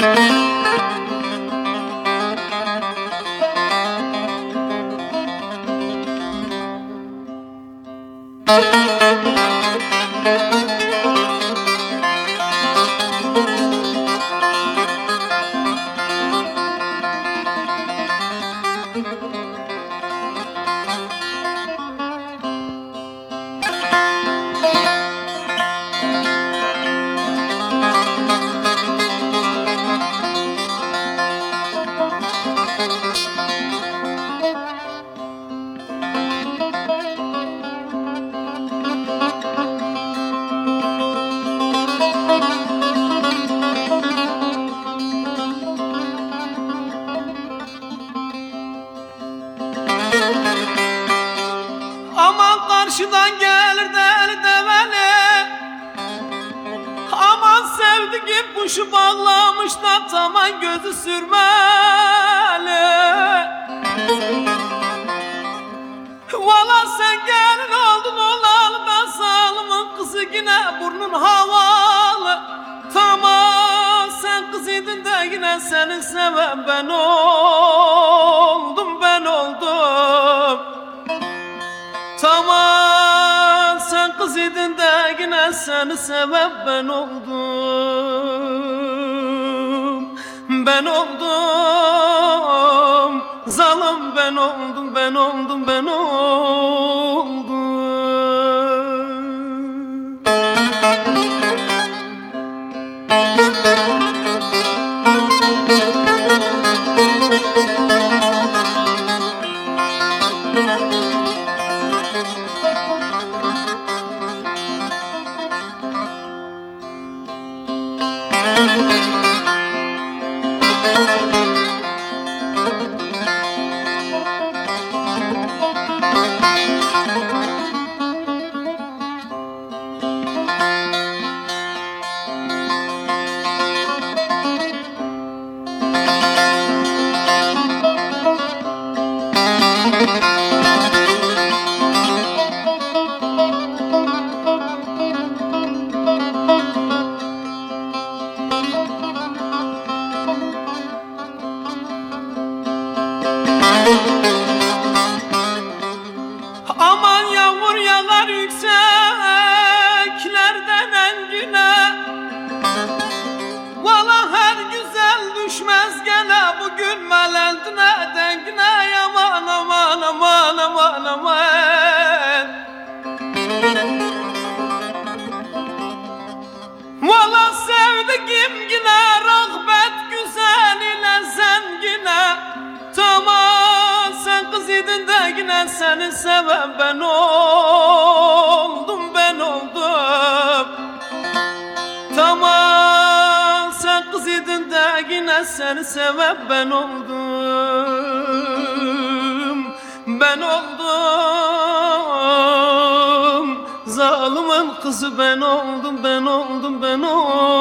Thank you. Karşıdan gelir deli develi. Aman sevdiğim kuşu bağlamış da taman gözü sürmeli. Valla sen gelin oldun olalı da salımın kızı yine burnun havalı. Tamam sen kız idin de yine seni seven ben oldum sen kız idin de yine seni seven ben oldum. Ben oldum. Zalim ben oldum ben oldum ben oldum Aman aman. Aman Valla rahbet güzel ile zengine Tamam sen kız idin de yine seni seven ben oldum ben oldum. Tamam sen kız idin de yine seni seven ben oldum Ben oldum. Zalimin kızı ben oldum ben oldum ben oldum